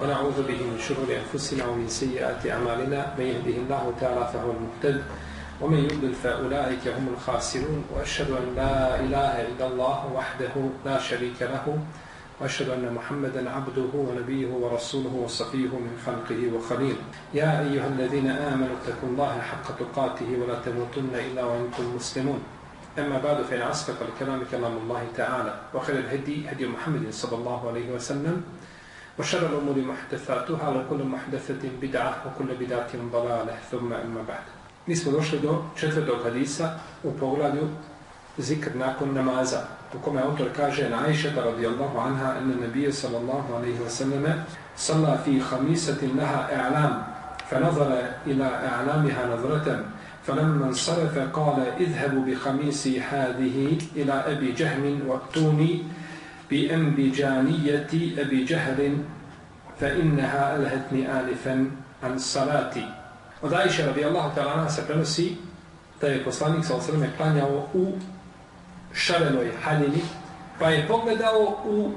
ونعوذ به من شرور أنفسنا ومن سيئات أعمالنا. من يهده الله تعالى فهو المهتد ومن يضلل فأولئك هم الخاسرون. وأشهد أن لا إله إلا الله وحده لا شريك له وأشهد أن محمدا عبده ونبيه ورسوله وصفيه من خلقه وخليله. يا أيها الذين آمنوا اتقوا الله حق تقاته ولا تموتن إلا وأنتم مسلمون. أما بعد فإن أصدق الكلام كلام الله تعالى وخير الهدي هدي محمد صلى الله عليه وسلم وشر الأمور محدثاتها وكل محدثة بدعة وكل بدعة ضلالة ثم أما بعد. نسمى دوشل دو چتر دو حديثة وبولا دو ذكر ناكم نمازا وكما أنتر كاجه عائشة رضي الله عنها أن النبي صلى الله عليه وسلم صلى في خميسة لها إعلام فنظر إلى إعلامها نظرة فلما انصرف قال اذهب بخميسي هذه إلى أبي جهم واتوني بأنبجانية أبي جهل فإنها ألهتني آلفا عن الصلاة Od Aisha radijallahu ta'ala anha se prenosi da je poslanik sa osrme klanjao u šarenoj haljini, pa je pogledao u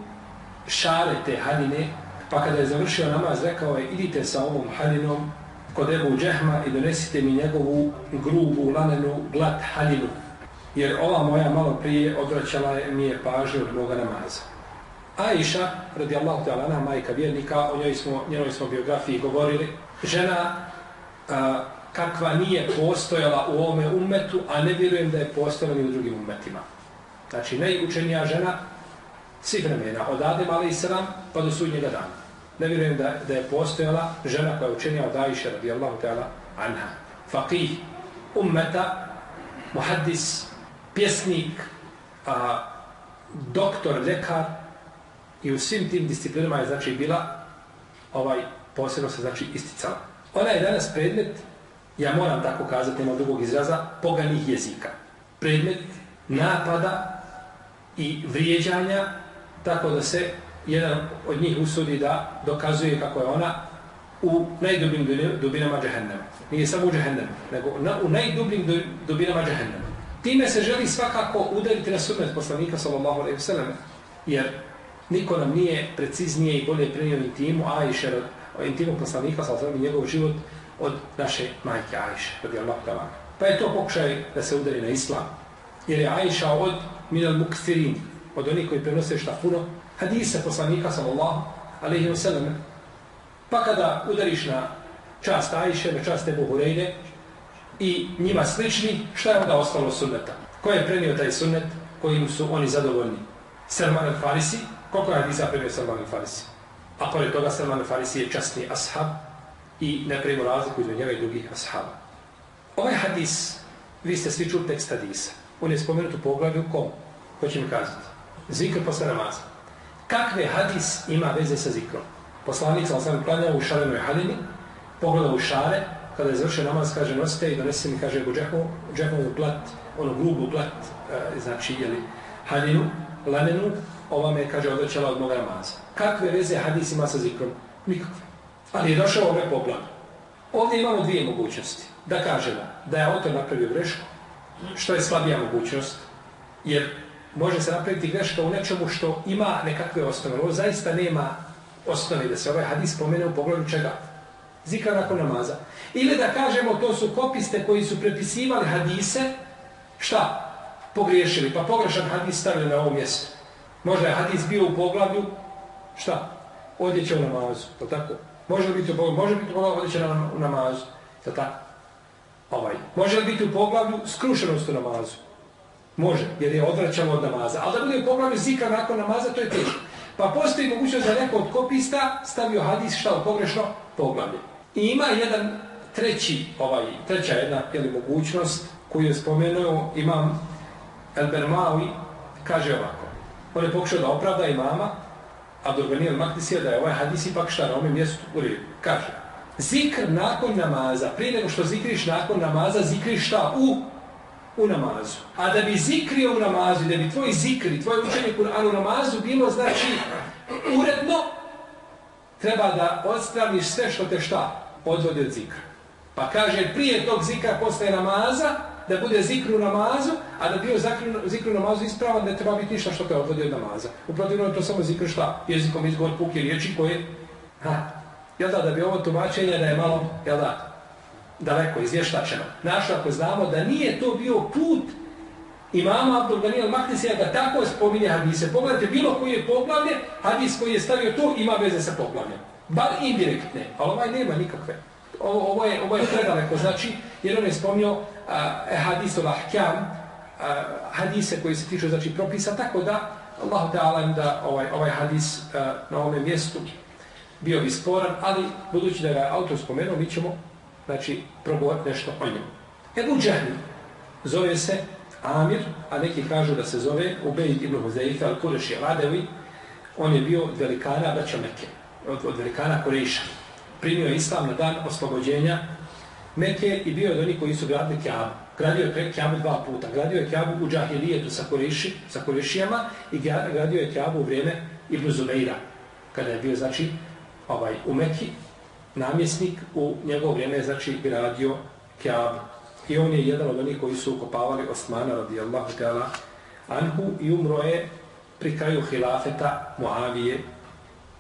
šare te haljine, pa kada je završio namaz, rekao je, idite sa ovom haljinom kod Ebu Džehma i donesite mi njegovu grubu, lanenu, glat haljinu. Jer ova moja malo prije odvraćala je, mi je pažnju od moga namaza. Aisha, radijallahu ta'ala anha, majka vjernika, o njoj smo, njenoj smo biografiji govorili, žena a, kakva nije postojala u ovome umetu, a ne vjerujem da je postojala ni u drugim umetima. Znači, najučenija žena svih vremena, od Adem a.s. pa do sudnjega dana. Ne vjerujem da, da je postojala žena koja je učenija od Aisha radijallahu ta'ala anha. Faqih, ummeta, muhaddis, pjesnik, a, doktor, lekar i u svim tim disciplinama je znači bila ovaj posebno se znači isticala. Ona je danas predmet, ja moram tako kazati, nema drugog izraza, poganih jezika. Predmet napada i vrijeđanja, tako da se jedan od njih usudi da dokazuje kako je ona u najdubljim dubinama džehennema. Nije samo u džehennemu, nego na, u najdubljim dubinama džehennema. Time se želi svakako udariti na sunnet poslanika sallallahu alaihi wa sallam, jer niko nam nije preciznije i bolje prenio intimu Ajše, intimu poslanika, sa osvrame njegov život od naše majke Ajše, radi Allah. Pa je to pokušaj da se udari na islam. Jer je Ajša od minal mukfirin, od onih koji prenose šta puno, hadisa poslanika, sallallahu alaihi wa sallam. Pa kada udariš na čast Ajše, na čast Ebu Hureyde, i njima slični, šta je onda ostalo sunneta? Ko je prenio taj sunnet kojim su oni zadovoljni? Salman al-Farisi? Koliko je hadisa primio Salman al-Farisi? A pored toga Salman al-Farisi je časni ashab i ne primio razliku između njega i drugih ashaba. Ovaj hadis, vi ste svi čuli tekst hadisa. On je spomenut u poglavlju kom? Ko će mi kazati? Zikr posle namaza. Kakve hadis ima veze sa zikrom? Poslanik sam sam klanjao u šarenoj halini, pogledao u šare, kada je završio namaz, kaže, nosite i donese mi, kaže, u džehovu plat, ono grubu plat, e, znači, jeli, halinu, lanenu, ova me, kaže, odrećala od moga namaza. Kakve veze hadis ima sa zikrom? Nikakve. Ali je došao ove pogled. Ovdje imamo dvije mogućnosti. Da kažemo da je autor napravio grešku, što je slabija mogućnost, jer može se napraviti greška u nečemu što ima nekakve osnove. Ovo zaista nema osnove da se ovaj hadis spomene u pogledu čega? Zikra nakon namaza. Ili da kažemo to su kopiste koji su prepisivali hadise, šta? Pogriješili, pa pogrešan hadis stavili na ovo mjesto. Možda je hadis bio u poglavlju, šta? Odjeća u namazu, je tako? Može li biti u poglavlju? Može biti u poglavlju odjeća na, u namazu, je tako? Ovaj. Može li biti u poglavlju skrušenost u namazu? Može, jer je odvraćalo od namaza. Ali da bude u poglavlju zika nakon namaza, to je teško. Pa postoji mogućnost da neko od kopista stavio hadis šta u pogrešno poglavlje. I ima jedan treći, ovaj, treća jedna jeli, mogućnost koju je spomenuo imam Elbermaui, kaže ovako. On je pokušao da opravda imama, a Durbanijel Maktisija da je ovaj hadis ipak šta na ovom mjestu u redu. Kaže, zikr nakon namaza, prije nego što zikriš nakon namaza, zikriš šta u, u namazu. A da bi zikrio u namazu, da bi tvoj zikri, tvoj učenje Kur'an u namazu bilo, znači, uredno, treba da odstraviš sve što te šta odvodi od zikra. Pa kaže, prije tog zikra posle namaza, da bude zikru namazu, a da bio zikru, zikru namazu ispravan, ne treba biti ništa što te odvodi od namaza. U je to samo zikr šta? Jezikom izgovor puke riječi koje ha, Jel da, da bi ovo tumačenje da je malo, jel da, daleko izvještačeno. Našto ako znamo da nije to bio put imama Abdul Ganijel Mahdisija da tako spominje hadise. Pogledajte, bilo koji je poglavlje, hadis koji je stavio to ima veze sa poglavljem. Bar indirektne, ali ovaj nema nikakve. Ovo, ovo, je, ovo je predaleko, znači, jer on je spomnio uh, e, hadis hkjam, lahkjam, uh, hadise koji se tiču, znači, propisa, tako da, Allah ta'ala da ovaj, ovaj hadis uh, na ovome mjestu bio bi sporan, ali budući da ga autor spomenuo, mi ćemo znači, progovoriti nešto o njemu. Ebu Džahni zove se Amir, a neki kažu da se zove Ubejd ibn Huzeifa al-Kureši al-Adevi. On je bio od velikana Braća Mekke, od, od velikana Kureša. Primio je islam na dan oslobođenja Mekke i bio je od onih koji su gradili Kjabu. Gradio je Kjabu dva puta. Gradio je Kjabu u Džahilijetu sa, Kureši, sa Kurešijama i gradio je Kjabu u vrijeme Ibn Zubeira, kada je bio, znači, ovaj, u Mekki, namjesnik u njegovo vrijeme znači gradio Kjabu. I on je jedan od onih koji su ukopavali Osmana radijallahu ta'ala Anhu i umro je pri kraju hilafeta Muavije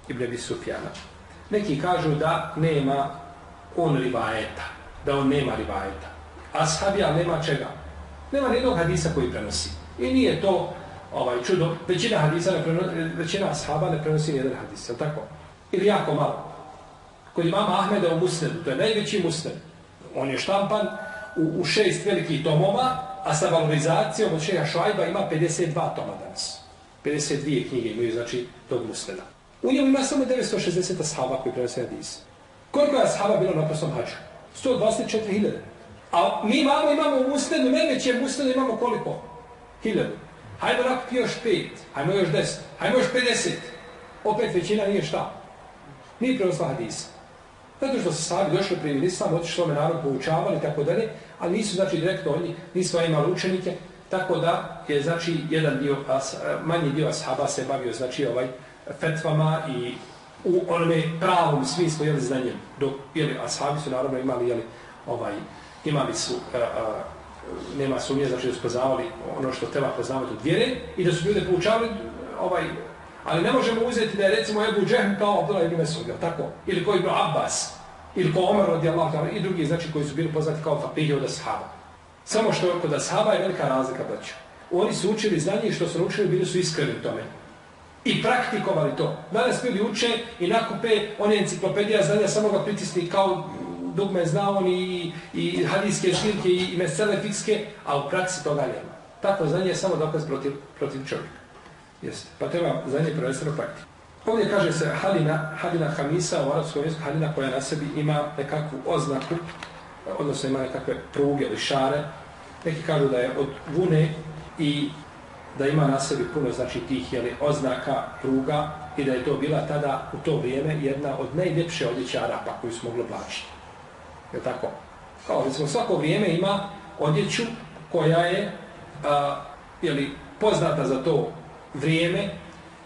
ibn Abi Sufjana. Neki kažu da nema on rivajeta, da on nema rivajeta. Ashabi, ali nema čega. Nema nijednog hadisa koji prenosi. I nije to ovaj čudo. Većina hadisa ne prenosi, većina ashaba ne prenosi nijedan hadis, je tako? Ili jako malo kod imama Ahmeda u Musnedu, to je najveći Musned. On je štampan u, u šest velikih tomova, a sa valorizacijom od šeha Šajba ima 52 toma danas. 52 knjige imaju, znači, tog Musneda. U njemu ima samo 960 ashaba koji prenose hadis. Koliko je ashaba bilo na prostom hađu? 124.000. A mi imamo, imamo u Musnedu, najvećem Musnedu imamo koliko? Hiljadu. Hajmo nakupiti još 5, hajmo još deset, hajmo još 50. Opet većina nije šta? Nije prenosla hadisa. Zato što su sahabi došli prije Islam, otišli me narod poučavali i tako dalje, ali nisu znači direktno oni, nisu imali učenike, tako da je znači jedan dio, manji dio ashaba se bavio znači ovaj fetvama i u onome pravom smislu jeli znanjem, dok jeli, ashabi su naravno imali jeli, ovaj, imali su a, a, nema sumnje, znači da su poznavali ono što treba poznavati od vjere i da su ljude poučavali ovaj, Ali ne možemo uzeti da je recimo Ebu Džehm kao Abdullah ibn Mesud, tako? Ili koji Ibn Abbas, ili ko Omer radijallahu ta'ala, i drugi znači koji su bili poznati kao fakihi da ashaba. Samo što kod ashaba je velika razlika, braća. Oni su učili znanje što su naučili, bili su iskreni u tome. I praktikovali to. Danas bili uče i nakupe one enciklopedija znanja, samo ga pritisni kao dugme zna on i, i hadijske širke i, i mesele fikske, a u praksi toga nema. Takvo znanje je samo dokaz protiv, protiv čovjeka. Jeste. Pa treba znanje prvenstveno pratiti. Ovdje kaže se halina, halina hamisa u arabskom jeziku, halina koja na sebi ima nekakvu oznaku, odnosno ima nekakve pruge ili šare. Neki kažu da je od vune i da ima na sebi puno znači tih jeli, oznaka pruga i da je to bila tada u to vrijeme jedna od najljepše odjeće Arapa koju su mogli plaćati. Je tako? Kao recimo svako vrijeme ima odjeću koja je a, jeli, poznata za to vrijeme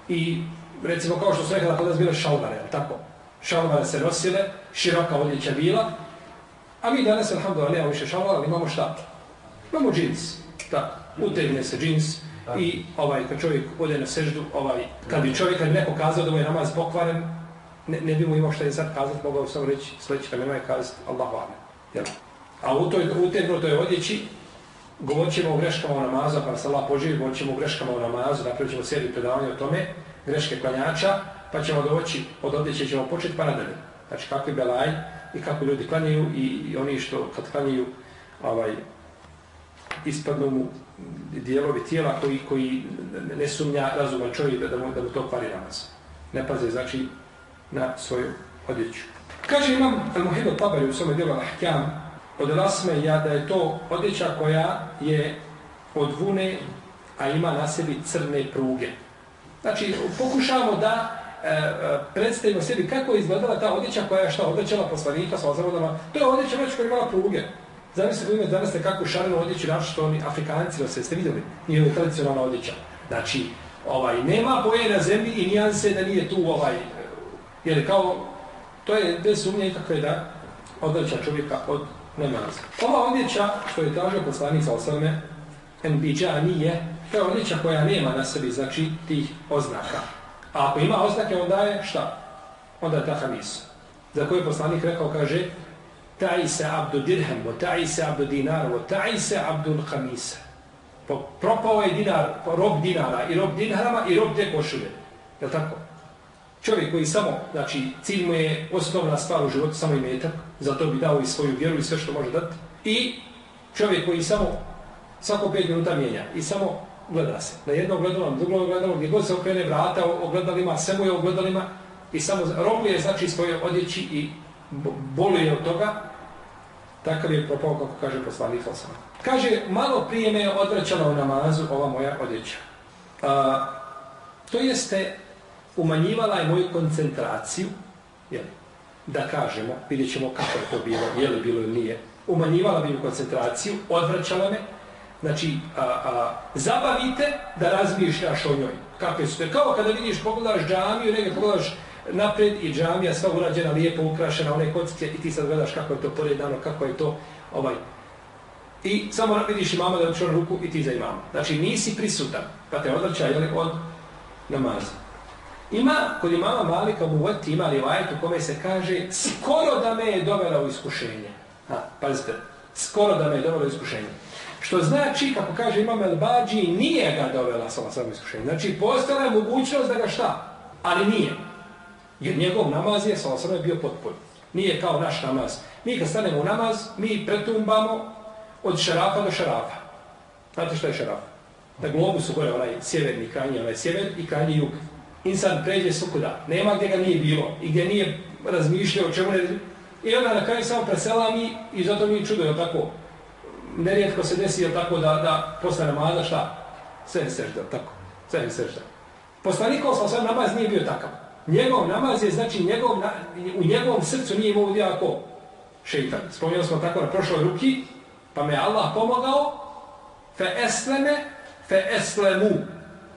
i recimo kao što su rekla kod nas bile šalvare, tako? Šalvare se nosile, široka odjeća bila, a mi danas, alhamdulillah, nemamo više šalvara, ali imamo šta? Imamo džins, tako, utegne se džins i ovaj, kad čovjek ode na seždu, ovaj, kad bi čovjek kad bi neko kazao da mu je namaz pokvaren, ne, ne bi mu imao šta je sad kazati, mogao sam reći sljedeći kad nema kazati Allahu Amen. A u toj utegnutoj odjeći govorit ćemo o greškama u namazu, pa se Allah poživi, govorit ćemo o greškama u namazu, napravit ćemo seriju predavanja o tome, greške klanjača, pa ćemo doći od odjeće ćemo početi pa nadalje. Znači kakvi belaj i kako ljudi klanjaju i, i oni što kad klanjaju ovaj, ispadnu mu dijelovi tijela koji, koji ne sumnja razuman čovjek da, da, mu, da mu to kvari namaz. Ne paze znači na svoju odjeću. Kaže imam Al-Muhidu Tabari u svome dijelu Al-Ahkam, od rasme ja da je to odjeća koja je od vune, a ima na sebi crne pruge. Znači, pokušavamo da e, e predstavimo sebi kako je izgledala ta odjeća koja je šta odjećala poslanika sa ozavodama. To je odjeća već koja imala pruge. Zamislite, imate danas nekakvu šarenu odjeću, našto što oni Afrikanci nose, ste vidjeli, nije tradicionalna odjeća. Znači, ovaj, nema boje na zemlji i nijanse da nije tu ovaj, jer kao, to je bez sumnje ikakve da odjeća čovjeka od namaz. Ova odjeća što je tražio poslanik sa osvrme, enbiđa nije, to je odjeća koja nema na sebi, znači tih oznaka. A ako ima oznake, onda je šta? Onda je ta hamis. za koje poslanik rekao, kaže, ta'isa abdu dirhem, o ta'isa abdu dinar, o ta'isa abdu khamisa. Propao je dinar, rob dinara i rob dinarama i rob te košulje. Je tako? Čovjek koji samo, znači, cilj mu je osnovna stvar u životu, samo imetak, zato bi dao i svoju vjeru i sve što može dati. I čovjek koji samo svako pet minuta mijenja i samo gleda se. Na jedno ogledalo, na drugo ogledalo, gdje god se okrene vrata ogledalima, sve mu je ogledalima i samo robuje, znači, svoje odjeći i boluje od toga, takav je propao, kako kaže poslanik Osama. Kaže, malo prije me je odvraćala u namazu ova moja odjeća. A, to jeste, umanjivala je moju koncentraciju, jel, da kažemo, vidjet ćemo kako je to bilo, je li bilo ili nije, umanjivala mi koncentraciju, odvraćala me, znači, a, a, zabavite da razmišljaš o njoj. Kako su te, kao kada vidiš, pogledaš džamiju, negdje pogledaš napred i džamija sva urađena, lijepo ukrašena, one kockice i ti sad gledaš kako je to poredano, kako je to ovaj. I samo vidiš imama da učinu ruku i ti za imama. Znači nisi prisutan, pa te odvrća jeli, od namaza. Ima, kod imama Malika u Vati ima rivajet u kome se kaže skoro da me je dovela u iskušenje. Ha, pazite, skoro da me je dovela u iskušenje. Što znači, kako kaže imam El Bađi, nije ga dovela sa samo iskušenje. Znači, postala je mogućnost da ga šta? Ali nije. Jer njegov namaz je, sa osrame, bio potpun. Nije kao naš namaz. Mi kad stanemo u namaz, mi pretumbamo od šarafa do šarafa. Znate što je šaraf? Na globu su gore onaj sjeverni krajnji, onaj sjever i krajnji jug. Insan pređe svukuda. Nema gdje ga nije bilo i gdje nije razmišljao o čemu ne... I onda na kraju samo preselami i zato mi čudo, je tako? Nerijetko se desi, je tako, da, da posle namaza šta? Sve je sežda, tako? Sve je sežda. Poslanikov sa osam namaz nije bio takav. Njegov namaz je, znači, njegov, na, u njegovom srcu nije imao udjela ko šeitan. Spomnjali smo tako na prošloj ruki, pa me Allah pomogao, fe esleme, fe eslemu.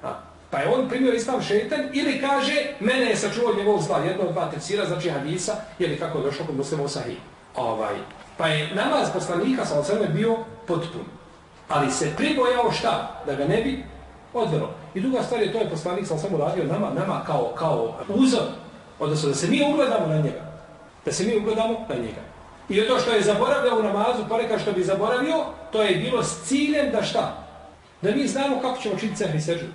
A, pa je on primio islam šeitan ili kaže, mene je sačuvao njegov zla, jedno od dva tefsira, znači hadisa, ili kako je došlo kod muslima u sahih. Ovaj. Pa je namaz poslanika sa osrme bio potpun. Ali se pribojao šta? Da ga ne bi odvelo. I druga stvar je to je poslanik sam samo radio nama, nama kao, kao uzor, odnosno da se mi ugledamo na njega. Da se mi ugledamo na njega. I to što je zaboravljao u namazu, ponekad što bi zaboravio, to je bilo s ciljem da šta? Da mi znamo kako ćemo činiti sehri sežu.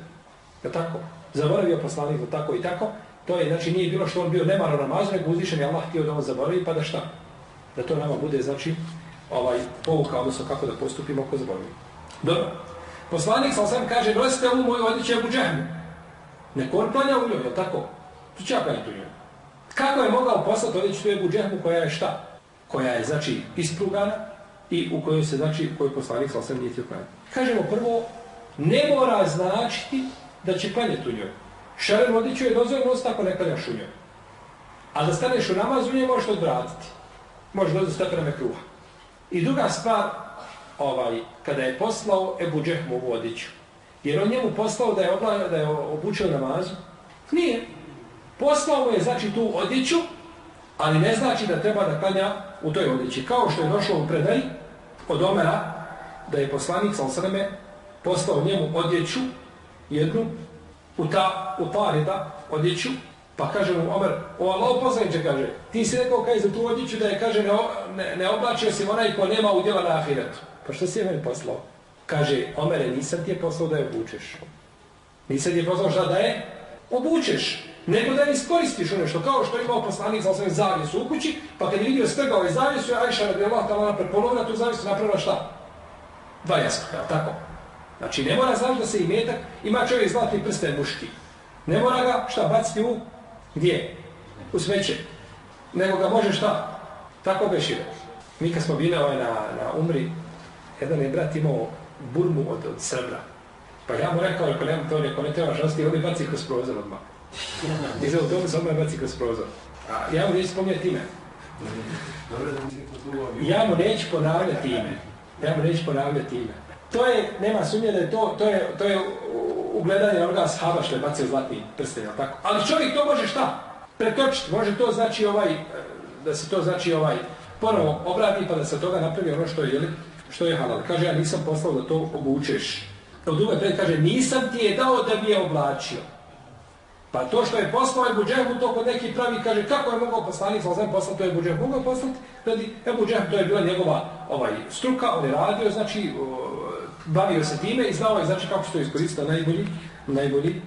Je tako? Zaboravio poslanik da tako i tako. To je, znači, nije bilo što on bio nemar u namazu, nego uzvišen je Allah htio da on zaboravi, pa da šta? Da to nama bude, znači, ovaj, pouka, odnosno kako da postupimo ako zaboravimo. Dobro. Poslanik sam sam kaže, nosite ovu moju odjeću Ebu Džehmu. Neko on planja u njoj, je tako? Tu će ja tu njoj. Kako je mogao poslati odjeću tu Ebu Džehmu koja je šta? Koja je, znači, isprugana i u kojoj se, znači, u kojoj poslanik sam sam nije htio klanjati. Kažemo prvo, ne mora značiti da će klanjati u njoj. Šaren odjeću je dozvoljeno nositi ako ne klanjaš u njoj. A da staneš u namazu, nje možeš odvratiti. Možeš dozvati stepename kruha. I druga stvar, ovaj, kada je poslao Ebu Džehmu u odiću. Jer on njemu poslao da je, obla, da je obučio namazu? Nije. Poslao mu je znači tu odiću, ali ne znači da treba da klanja u toj odići. Kao što je došlo u predaj od Omera, da je poslanik Salsreme poslao njemu odjeću, jednu, u ta, u parida odjeću, pa kaže mu Omer, o Allah poslaniče, kaže, ti si rekao kaj za tu odjeću da je, kaže, ne, ne, ne oblačio si onaj ko nema udjela na ahiretu. Pa što si je meni poslao? Kaže, Omere, nisam ti je poslao da je obučeš. Nisam ti je poslao šta da je? Obučeš. Nego da je iskoristiš ono što, kao što je imao poslanik sa osnovim zavijesu u kući, pa kad je vidio strgao ovaj zavijesu, je Ajša radi Allah tamo napred tu zavijesu napravila šta? Dva jaska, tako? Znači, ne mora znači da se i metak, ima čovjek zlatni prsten muški. Ne mora ga, šta, baciti u, gdje? U smeće. Nego ga može šta? Tako bešire. Mi kad smo bili ovaj na, na umri, jedan je brat imao burmu od, od srebra. Pa ja mu rekao, ako nemam to, neko ne trebaš nosti, on je baci kroz prozor odmah. I za se odmah baci kroz prozor. A ja mu neću spominjati ime. Ja mu neću ponavljati ime. Ja mu neću ponavljati ime. To je, nema sumnje da je to, to je, to je ugledanje onoga shaba što je bacio zlatni prsten, tako? Ali čovjek to može šta? Pretočiti. Može to znači ovaj, da se to znači ovaj, ponovo obrati pa da se toga napravi ono što je, jeli, što je halal. Kaže, ja nisam poslao da to obučeš. U drugoj predaj kaže, nisam ti je dao da bi je oblačio. Pa to što je poslao Ebu Džehmu, to kod neki pravi kaže kako je mogao poslanik sam poslao to Ebu Džehmu. Mogao poslati radi Ebu Džehmu, to je bila njegova ovaj, struka, on je radio, znači bavio se time i znao je znači kako se to iskoristiti na najbolji, najbolji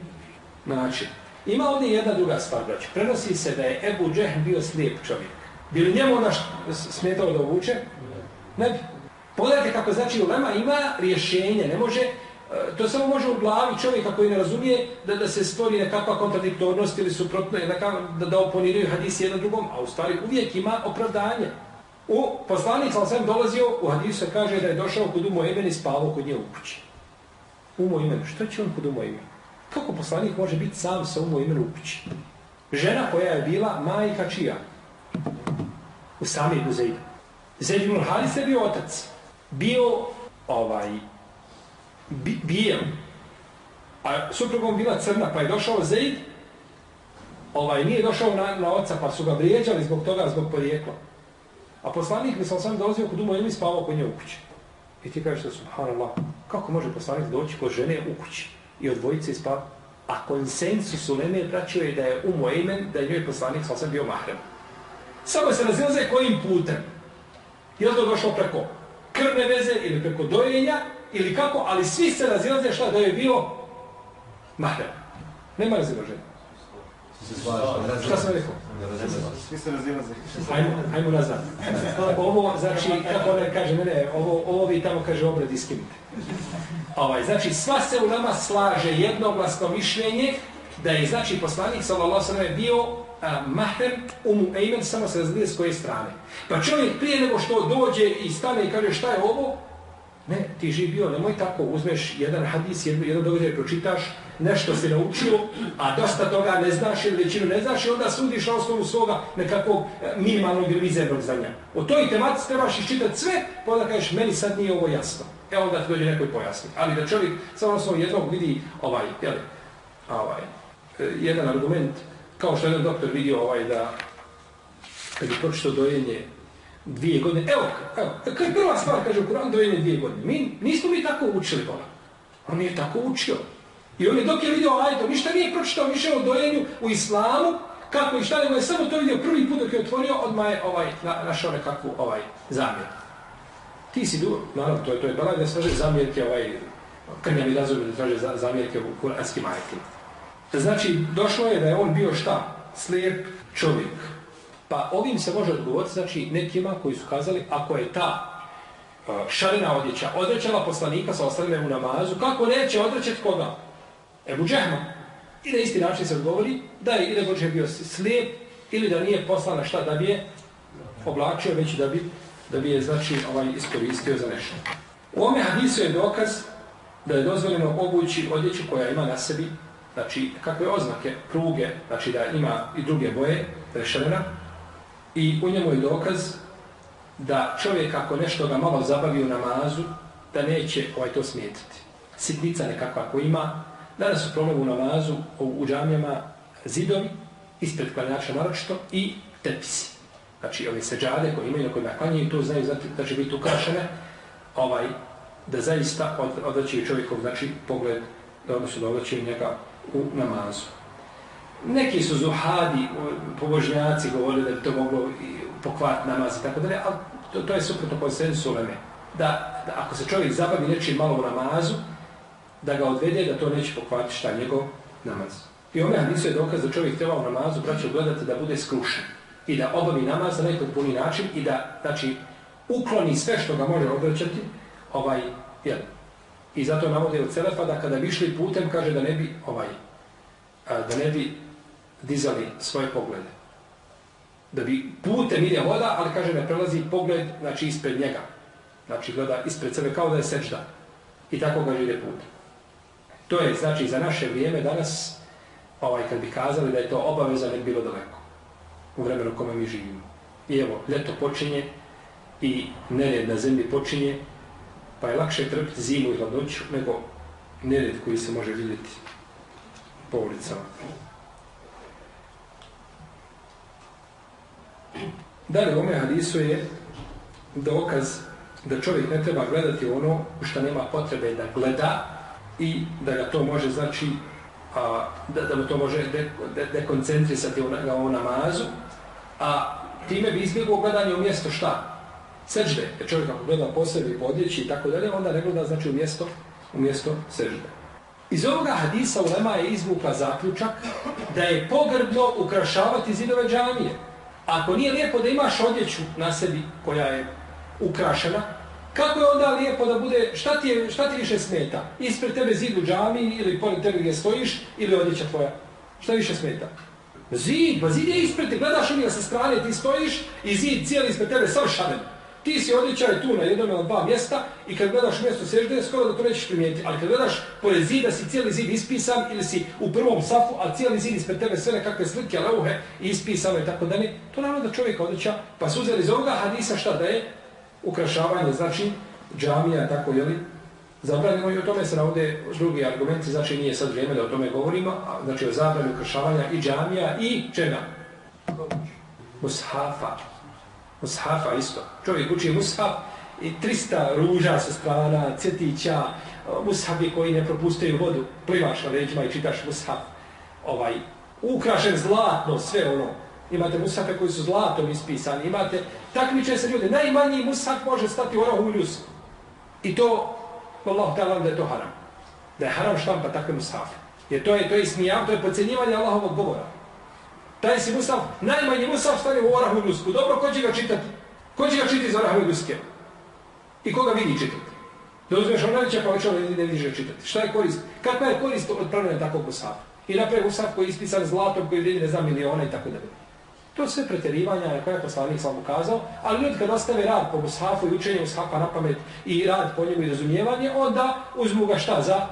način. Ima ovdje jedna druga stvar, braći. Prenosi se da je Ebu Džehm bio slijep čovjek. Bili njemu naš smetao da uvuče? Ne bi. Pogledajte kako znači ulema ima rješenje, ne može e, to samo može u glavi čovjeka koji ne razumije da da se stvori nekakva kontradiktornost ili suprotno da da oponiraju hadisi jedan drugom, a u stvari uvijek ima opravdanje. U poslanik sam sam dolazio, u hadisu se kaže da je došao kod Umo Imen i spavao kod nje u kući. Umo Imen, što će on kod Umo Imen? Kako poslanik može biti sam sa Umo Imen u kući? Žena koja je bila majka čija? U sami Ibu Zaidu. Zaid ibn Haris je bio otac. Bio ovaj bi, bijel. A suprugom bila crna, pa je došao Zaid, ovaj, nije došao na, na oca, pa su ga vrijeđali zbog toga, zbog porijekla. A poslanik, mi sam dolazio kod umo ili spavao kod nje u kući. I ti kažeš da subhanallah, kako može poslanik doći kod žene u kući i od dvojice spava? A konsensus u Leme praćio je da je u imen, da je njoj poslanik sam sam bio mahrem. Samo se razilaze kojim putem. Je li to došlo preko krvne veze ili preko dojenja ili kako, ali svi se razilaze šta da je bio mahrem. Nema razilaženja. Šta sam rekao? Svi se razilaze. Hajmo, hajmo nazad. Ovo, znači, kako ne kaže, ne, ne, ovo, ovo vi tamo kaže obrad iskinite. Ovaj, znači, sva se u nama slaže jednoglasno mišljenje da je, znači, poslanik, sallallahu sallam, bio a, mahrem umu ejmen, samo se razlije s koje strane. Pa čovjek prije nego što dođe i stane i kaže šta je ovo, Ne, ti živ bio, nemoj tako, uzmeš jedan hadis, jedan, jedan događaj, pročitaš, nešto si naučio, a dosta toga ne znaš ili većinu ne znaš i onda sudiš na osnovu svoga nekakvog e, minimalnog ili mizernog znanja. O toj tematici trebaš iščitati sve, pa onda kažeš, meni sad nije ovo jasno. E onda ti dođe nekoj pojasni. Ali da čovjek samo na osnovu jednog vidi ovaj, jel, ovaj, e, jedan argument, kao što jedan doktor vidio ovaj da kad je pročito dojenje dvije godine. Evo, evo, e, je prva stvar kaže u Kur'an, dojenje dvije godine. Mi, nismo mi tako učili Boga. On je tako učio. I on je dok je vidio ajto, ništa nije pročitao više o dojenju u islamu, kako i šta, nego je samo to vidio prvi put dok je otvorio, odmah je ovaj, na, našao nekakvu ovaj, zamjer. Ti si du, naravno, to je, to je balaj da se traže zamjerke, ovaj, krnjavi razumije da traže zamjerke u kuranskim ajetima. Znači, došlo je da je on bio šta? Slijep čovjek. Pa ovim se može odgovoriti, znači, nekima koji su kazali, ako je ta e, uh, šarena odjeća odrećala poslanika sa ostalim u namazu, kako neće odrećati koga? Ebu Džehma. I na isti način se odgovori da je ili Bože bio slijep ili da nije poslana šta da bi je oblačio, već da bi, da bi je znači ovaj iskoristio za nešto. U ome hadisu je dokaz da je dozvoljeno obući odjeću koja ima na sebi, znači kakve oznake, pruge, znači da ima i druge boje, prešerena I u njemu je dokaz da čovjek ako nešto ga malo zabavi u namazu, da neće ovaj to smijetiti. Sitnica nekakva ako ima, danas su problem u namazu, u, u džamijama, zidovi, ispred klanjača naročito i tepisi. Znači ove seđade koje imaju na kojima klanjaju, to znaju znači, da će biti ukrašene, ovaj, da zaista od, odlačaju čovjekov znači, pogled, da odnosno da odlačaju njega u namazu. Neki su zuhadi, pobožnjaci govorili da bi to moglo pokvat namaz i tako dalje, ali to, to je suprotno konsensu uleme. Da, da ako se čovjek zabavi nečim malo u namazu, da ga odvede, da to neće pokvati šta njegov namaz. I ome hadisu je dokaz da čovjek treba u namazu braću gledati da bude skrušen i da obavi namaz na najpotpuniji način i da, znači, ukloni sve što ga može odvraćati, ovaj, jel, I zato navode od Selefa da kada bi išli putem, kaže da ne bi, ovaj, da ne bi dizali svoje poglede. Da bi putem ide voda, ali kaže ne prelazi pogled, znači ispred njega. Znači gleda ispred sebe kao da je sečda. I tako ga ide put. To je znači za naše vrijeme danas, ovaj, kad bi kazali da je to obaveza, ne bilo daleko. U vremenu kome mi živimo. I evo, ljeto počinje i nered na zemlji počinje, pa je lakše trpiti zimu i hladnoću nego nered koji se može vidjeti po ulicama. Dalje u ome hadisu je dokaz da čovjek ne treba gledati ono što nema potrebe da gleda i da ga to može, znači, a, da, da mu to može dekoncentrisati de, de u namazu, a time bi izbjegao gledanje u mjesto šta? Sežde. Jer čovjek ako gleda po sebi, po odjeći i tako dalje, onda ne gleda znači u mjesto, u mjesto sežde. Iz ovoga hadisa Ulema je izvukla zaključak da je pogrdno ukrašavati zidove džamije. Ako nije lijepo da imaš odjeću na sebi koja je ukrašena, kako je onda lijepo da bude, šta ti, je, šta ti više smeta? Ispred tebe zid u džamiji ili pored tebe gdje stojiš ili odjeća tvoja? Šta više smeta? Zid, ba zid je ispred te, gledaš ili sa strane, ti stojiš i zid cijeli ispred tebe, sav šaren. Ti si odjećaj tu na jednom ili dva mjesta i kad gledaš mjesto sežde, skoro da to nećeš primijeniti. Ali kad gledaš pored zida, si cijeli zid ispisan ili si u prvom safu, a cijeli zid ispred tebe sve nekakve slike, leuhe, ispisano i tako da ne, to naravno da čovjek odliča. Pa su uzeli iz ovoga hadisa šta da je? Ukrašavanje, znači džamija, tako jeli. Zabranimo i o tome se navode drugi argumenti, znači nije sad vrijeme da o tome govorimo, a, znači o zabrani ukrašavanja i džamija i čega? Mushafa. Mushafa isto. Čovjek uči mushaf i 300 ruža sa strana, cjetića, mushafi koji ne propustaju vodu, plivaš na leđima i čitaš mushaf. Ovaj, ukrašen zlatno, sve ono. Imate mushafe koji su zlatom ispisani, imate, takmiče se ljudi, najmanji mushaf može stati u ono orahu ljus. I to, Allah ta'ala da je to haram. Da je haram štampa takve mushafe. Jer to je, to je smijav, to je pocenjivanje Allahovog govora. Taj si Musaf, najmanji Musaf stane u Orahu Nusku. Dobro, ko će ga čitati? Ko će ga čitati za Orahu Nuske? I koga vidi čitati? Da uzmeš onalića pa već ne vidiš čitati. Šta je korist? Kakva je korist od pravljena takvog Musafa? I napravi Musaf koji je ispisan zlatom, koji vidi ne znam miliona i tako da bi. To sve preterivanja na koje je poslanik sam ukazao, ali ljudi kad ostave rad po Mushafu i učenje Mushafa na pamet i rad po njemu i razumijevanje, onda uzmu ga šta za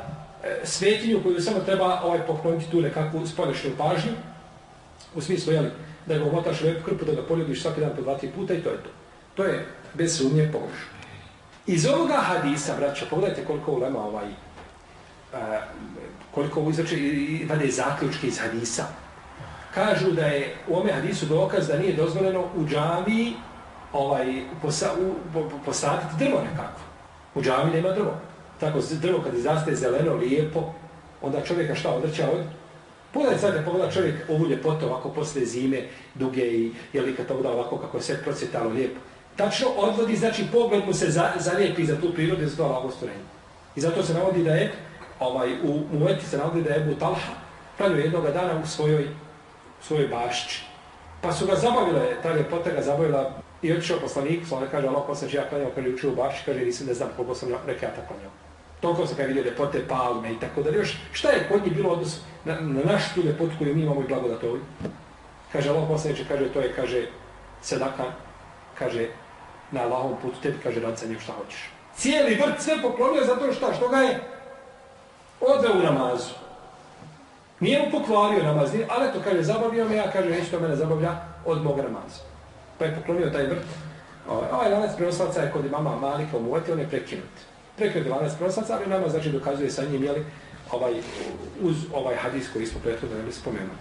e, svetinju koju samo treba ovaj pokloniti tu nekakvu spolješnju pažnju, U smislu, jeli, da ga omotaš lepu krpu, da ga poljubiš svaki dan po dva, tri puta i to je to. To je bez sumnje pogrešno. Iz ovoga hadisa, braća, pogledajte koliko ulema ovaj, a, koliko uzrače i vade zaključke iz hadisa. Kažu da je u ome hadisu dokaz da nije dozvoljeno u džavi ovaj, posa, u, po, po, posaditi drvo nekako. U džavi nema drvo. Tako drvo kad izaste zeleno, lijepo, onda čovjeka šta odreća od Pogledaj sad, pogleda čovjek ovu ljepotu ovako posle zime, duge i jeli kad to ovako kako je sve procvjetalo lijepo. Tačno odvodi, znači pogled mu se za, zalijepi za tu prirodu i za to ovako stvorenje. I zato se navodi da je, ovaj, u Muveti se navodi da je Ebu Talha pravio jednog dana u svojoj, u svojoj bašći. Pa su ga zabavile, ta ljepota ga zabavila i otišao poslanik, pa slova kaže, Allah poslanik, ja klanjao, kaže, učio u bašći, kaže, nisam ne znam koliko sam rekata klanjao. Toliko se ga vidio ljepote palme i tako da još. Šta je kod njih bilo odnos na, na našu tu ljepotu koju mi imamo i blagodatovi? Kaže Allah posljedniče, kaže to je, kaže, sedaka, kaže, na Allahom putu tebi, kaže, rad sa njim šta hoćeš. Cijeli vrt sve poklonio zato šta, što ga je odveo u namazu. Nije mu pokvario namaz, ali to kaže, zabavio me, ja kaže, neće to mene zabavlja od moga namaza. Pa je poklonio taj vrt. Ovaj, ovaj lanac prenoslaca je kod imama Malika umuvati, on je prekinut preko 12 prosaca, ali nama znači dokazuje sa njim, jeli, ovaj, uz ovaj hadis koji smo prethodno jeli, spomenuli.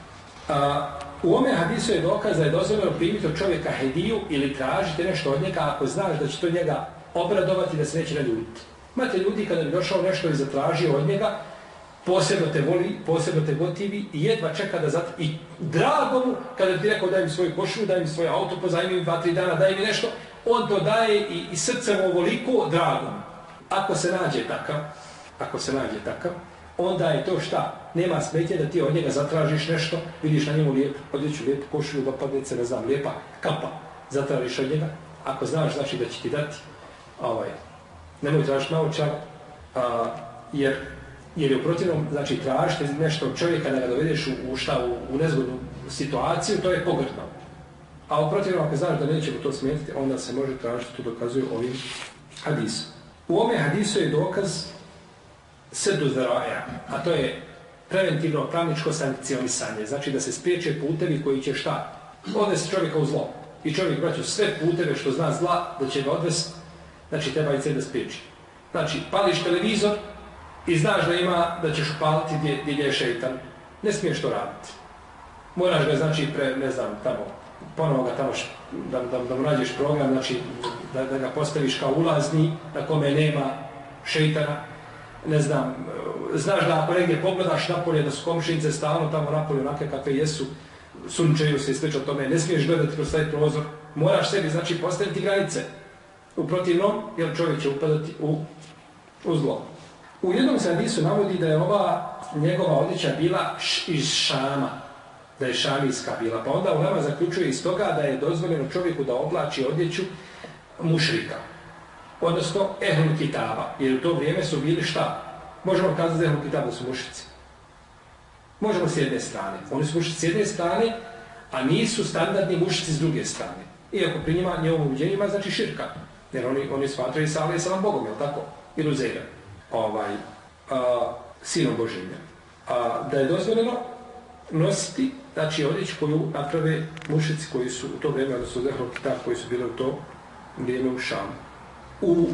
A, u ome hadisu je dokaz da je dozvoljeno primiti od čovjeka hediju ili tražiti nešto od njega ako znaš da će to njega obradovati da se neće naljutiti. Imate ljudi kada bi došao nešto i zatražio od njega, posebno te voli, posebno te gotivi i jedva čeka da zat... I drago mu, kada ti rekao daj mi svoju košulju, daj mi svoj auto, pozajmi mi dva, tri dana, daj mi nešto, on to daje i, i srcem ovoliko drago mu. Ako se nađe takav, ako se nađe takav, onda je to šta? Nema smetje da ti od njega zatražiš nešto, vidiš na njemu lijep, odjeću lijepu košulju, dopadnice, ne znam, lijepa kapa, zatražiš od njega. Ako znaš, znači da će ti dati, ovaj, nemoj tražiti naočar, a, jer, jer je u protivnom, znači tražite nešto od čovjeka da ga dovedeš u, u šta, u, u nezgodnu situaciju, to je pogrdno. A u protivnom, ako znaš da neće to smetiti, onda se može tražiti, to dokazuju ovim hadisom. U ome hadisu je dokaz srdu zaraja, a to je preventivno pravničko sankcionisanje. Znači da se spriječe putevi koji će šta? Odnese čovjeka u zlo. I čovjek braću sve puteve što zna zla da će ga odvesti, znači treba i sve da spriječi. Znači, pališ televizor i znaš da ima, da ćeš upaliti gdje, gdje je šeitan. Ne smiješ to raditi. Moraš ga, znači, pre, ne znam, tamo, ponovo ga tamo da, da, da mu nađeš program, znači da, da ga postaviš kao ulazni, na kome nema šeitana, ne znam, znaš da ako negdje pogledaš napolje da su komšinice stalno tamo napolje onake kakve jesu, sunčeju se i sliče tome, ne smiješ gledati kroz taj prozor, moraš sebi znači postaviti granice. U protivnom, jer čovjek će upadati u, u zlo. U jednom se navodi da je ova njegova odjeća bila š, iz Šama, da je šamijska bila. Pa onda u nama zaključuje iz toga da je dozvoljeno čovjeku da oblači odjeću mušrika. Odnosno, ehlul kitaba. Jer u to vrijeme su bili šta? Možemo kazati da ehlul kitaba su mušici. Možemo s jedne strane. Oni su mušici s jedne strane, a nisu standardni mušici s druge strane. Iako pri njima, njevom uviđenjima, znači širka. Jer oni, oni smatraju sa Ali sa Bogom, jel tako? Ili Zera. Ovaj, a, sinom Božinja. A, da je dozvoljeno nositi, znači odjeću koju naprave mušici koji su u to vrijeme, odnosno Zehrov Kitab koji su bili u to vrijeme u Šamu. U,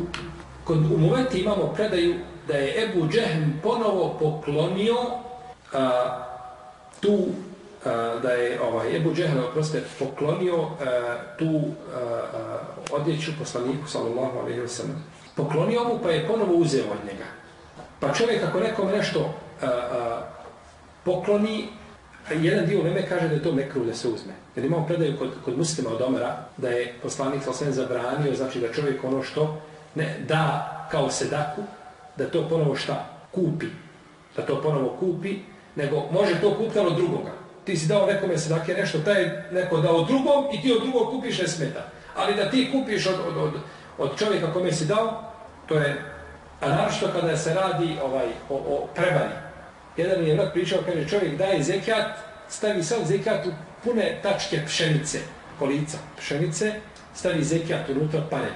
kod, u Muveti imamo predaju da je Ebu Džehm ponovo poklonio a, tu a, da je ovaj Ebu Džehl oproste poklonio a, tu a, a, odjeću poslaniku sallallahu alejhi ve sellem. Poklonio mu pa je ponovo uzeo od njega. Pa čovjek ako nekom nešto a, a, pokloni jedan dio vreme kaže da je to mekru da se uzme. Jer imamo predaju kod, kod muslima od Omera da je poslanik sa sve zabranio, znači da čovjek ono što ne da kao sedaku, da to ponovo šta? Kupi. Da to ponovo kupi, nego može to kupiti od drugoga. Ti si dao nekome sedake nešto, taj neko dao drugom i ti od drugog kupiš ne smeta. Ali da ti kupiš od, od, od, od čovjeka kome si dao, to je, a naravno kada se radi ovaj o, o prevari. Jedan je vrat pričao, kaže čovjek daje zekat, stavi sad zekat u pune tačke pšenice, kolica pšenice, stavi zekat unutra pare,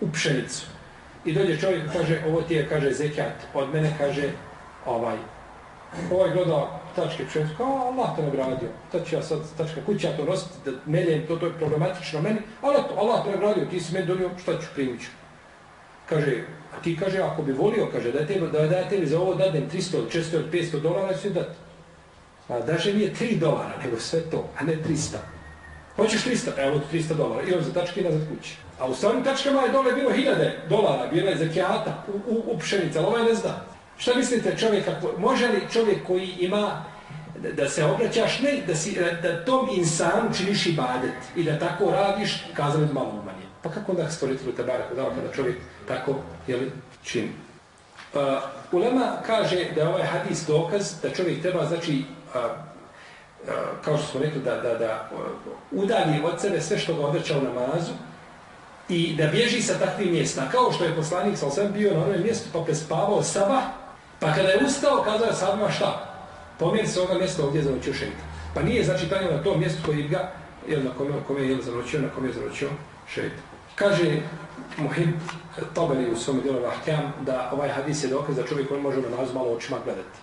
u pšenicu. I dođe čovjek kaže, ovo ti je, kaže, zekat od mene, kaže, ovaj, ovaj gleda tačke pšenice, kao Allah te nagradio, to ću ja sad tačka kuća to nositi, da meljem, to, to je problematično meni, ali to, Allah te nagradio, ti si meni donio, šta ću primit ću. Kaže, ti kaže, ako bi volio, kaže, da te, tebi, da tebi za ovo dadem 300, 400, 500 dolara, ću dati. A daže mi je 3 dolara, nego sve to, a ne 300. Hoćeš 300? Evo 300 dolara. I on za tačke nazad kući. A u stvarnim tačkama je dole bilo 1000 dolara, bila je za kjata u, u, u pšenica, ali ovaj ne zna. Šta mislite čovjeka, može li čovjek koji ima da, se obraćaš, ne, da, si, da tom insanu činiš i badet i da tako radiš, kazali malo umani. Pa kako onda stvoritelju te barak dao kada čovjek tako jeli, čini? Uh, Ulema kaže da je ovaj hadis dokaz da čovjek treba, znači, uh, uh, kao što smo rekli, da, da, da uh, udalji od sebe sve što ga odreća u namazu i da bježi sa takvim mjesta. Kao što je poslanik sa osam bio na onom mjestu pa prespavao sabah, Pa kada je ustao, kazao je sadma šta? Pomijeni se ovoga mjesta ovdje zanoćio šeitan. Pa nije znači tanio na tom mjestu koji ga, jel, na kome, kome je zanoćio, na kome je zanoćio šeitan. Kaže Muhib Tabeli u svom dijelu Rahkam da ovaj hadis je dokaz da čovjek on može na malo očima gledati.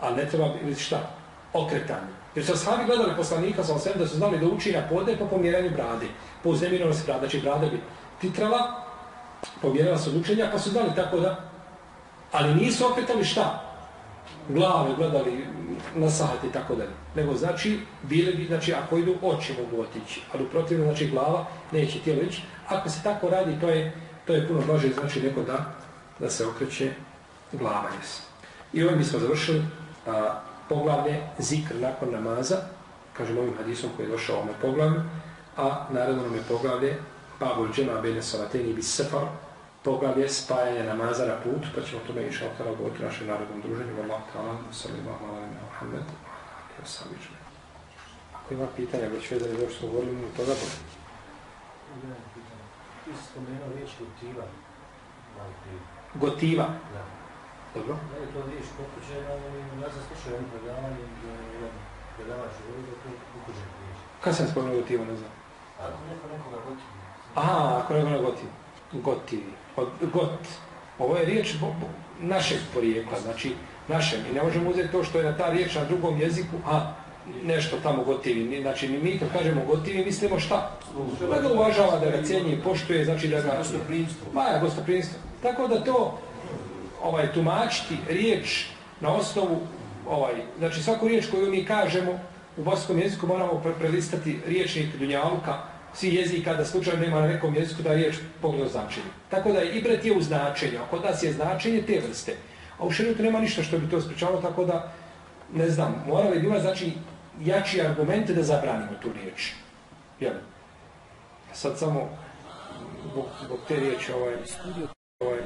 Ali ne treba biti šta? Okretanje. Jer su sami gledali poslanika sa osvijem da su znali da uči na podne po pomjeranju brade. Po uznemirosti brade. Znači brada bi titrala, pomjerala se od učenja, pa su znali tako da Ali nisu okretali šta? Glave gledali na sat i tako dalje. Nego znači, bile bi, znači, ako idu, oči mogu otići. Ali u protivno, znači, glava neće tijelo ići. Ako se tako radi, to je, to je puno blaže, znači, neko da, da se okreće glava. Jes. I ovim bismo završili a, poglavlje zikr nakon namaza, kažem ovim hadisom koji je došao ovome poglavlju, a naravno nam je poglavlje Babul džema bene salateni bis sefar, poglavlje spajanje namaza na put, pa ćemo tome iša otara govoriti našem narodnom druženju. Allah ta'ala, sallallahu alaihi wa Muhammed, wa sallam Ako ima pitanja, već vezane za što govorili, mu to zabor. Ti si spomenuo riječ gotiva. Gotiva? Da. Dobro. Da je to riječ pokuđena, ja sam slušao jedno predavanje, jedan predavač da je to pokuđena riječ. Kad sam spomenuo gotiva, ne znam? Ako neko nekoga gotivi. Aha, ako neko gotivi. Gotivi od got. Ovo je riječ našeg porijekla, znači našem. I ne možemo uzeti to što je na ta riječ na drugom jeziku, a nešto tamo gotivi. Znači, mi kad kažemo gotivi, mislimo šta? Da ga uvažava, da ga cijeni i poštuje, znači da ga... Gostoprinstvo. Maja, gostoprinstvo. Tako da to, ovaj, tumačiti riječ na osnovu, ovaj, znači svaku riječ koju mi kažemo u bosanskom jeziku moramo pre prelistati riječnik Dunjaluka, svi jezika, da slučajno nema na nekom jeziku da riječ pogleda značenje. Tako da je ibret je u značenju, a kod nas je značenje te vrste. A u šerijetu nema ništa što bi to spričalo, tako da, ne znam, morali bi imati, znači, jači argumente da zabranimo tu riječ. Jel? Sad samo, zbog, zbog te riječi, ovaj, ovaj,